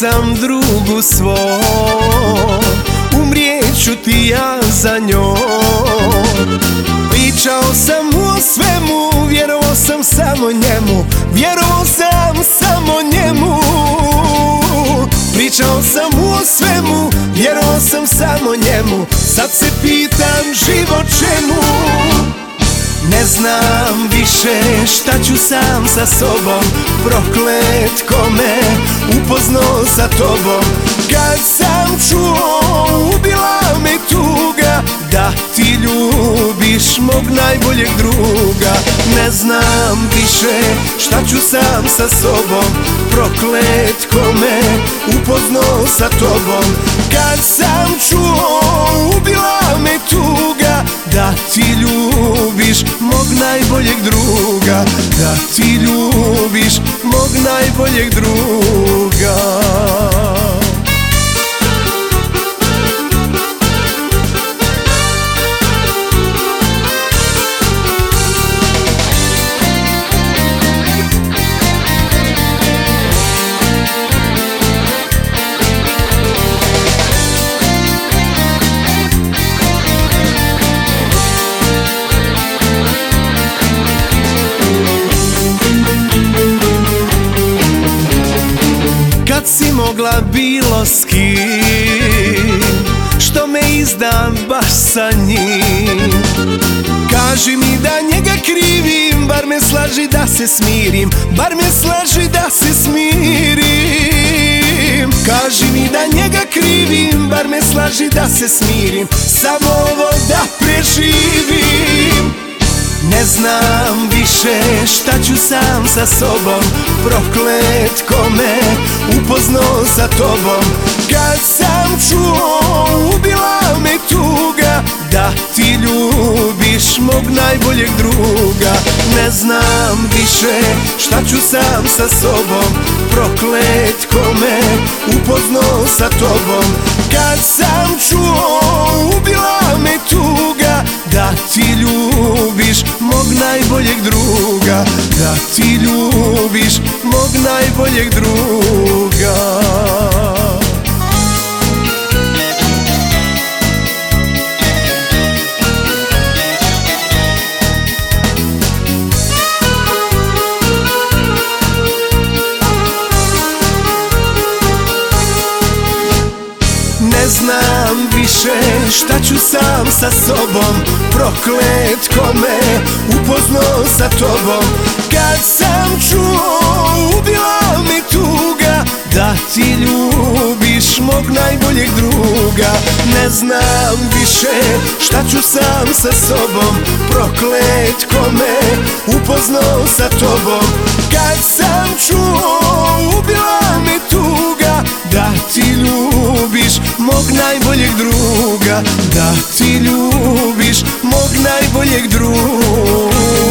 sam drugu svo Umrijeću ti ja za njom. Pričao sam o svemu, vjerovao sam samo njemu. Vjerovao sam samo njemu. Pričao sam o svemu, vjerovao sam samo njemu. Sad se pitam život čemu ne znam više šta ću sam sa sobom. Proklet kome upoznao sa tobom. Kad sam čuo ubila me tuga Da ti ljubiš mog najboljeg druga. Ne znam više šta ću sam sa sobom. Proklet kome upoznao sa tobom. Kad sam čuo ljubiš mog najboljeg druga Da ti ljubiš mog najboljeg druga mogla bilo s kim Što me izdam baš sa njim. Kaži mi da njega krivim Bar me slaži da se smirim Bar me slaži da se smirim. Kaži mi da njega krivim Bar me slaži da se smirim Samo ovo da preživim ne znam više šta ću sam sa sobom. Proklet kome upoznao sa tobom. Kad sam čuo ubila me tuga Da ti ljubiš mog najboljeg druga. Ne znam više šta ću sam sa sobom. Proklet kome upoznao sa tobom. Kad Da ti ljubiš mog najboljeg druga. Ne znam više šta ću sam sa sobom Proklet kome upoznao sa tobom sam čuo Ubila mi tuga Da ti ljubiš mog najboljeg druga. Ne znam više šta ću sam sa sobom Proklet ko me upoznao sa tobom. Kad sam čuo Ubila mi tuga Da ti ljubiš mog najboljeg druga. Da ti ljubiš mog najboljeg druga.